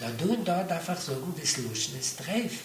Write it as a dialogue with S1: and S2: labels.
S1: Da du und da darf ich sagen, das Luschen ist treff.